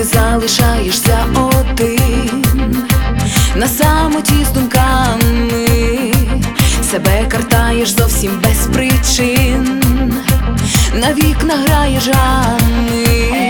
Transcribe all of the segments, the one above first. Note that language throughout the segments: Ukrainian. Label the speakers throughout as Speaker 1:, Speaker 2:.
Speaker 1: ти залишаєшся один. На самоті з думками, себе картаєш зовсім без причин, на вікна граєш жами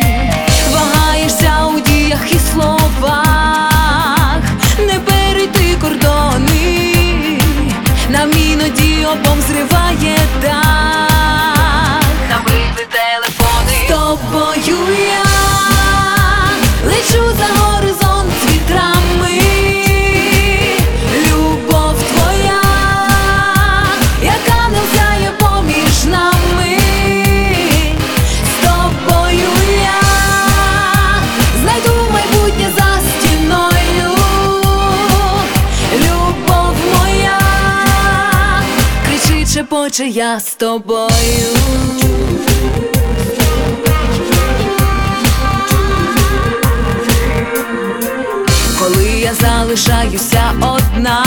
Speaker 1: шепоче я з тобою. Коли я залишаюся одна,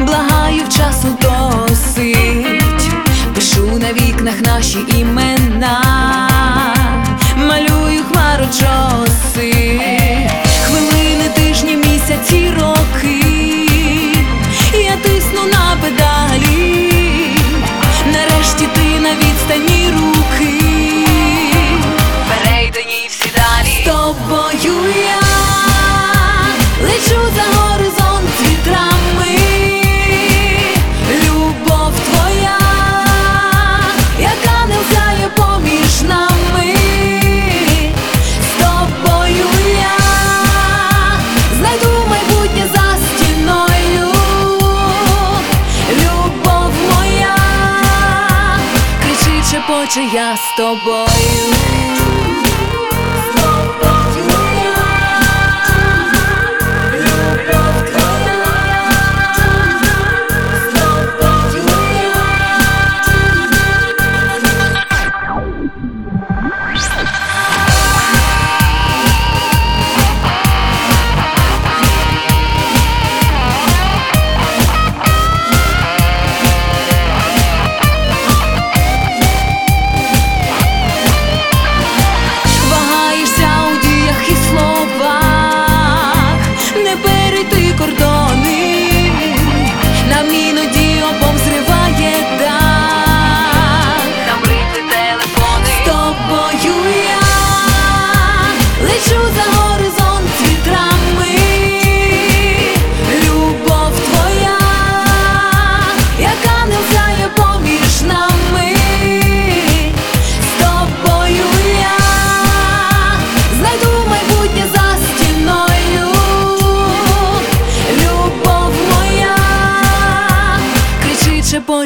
Speaker 1: благаю в часу досить, пишу на вікнах наші. шепоче я з тобою.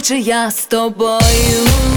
Speaker 1: Чи я з тобою.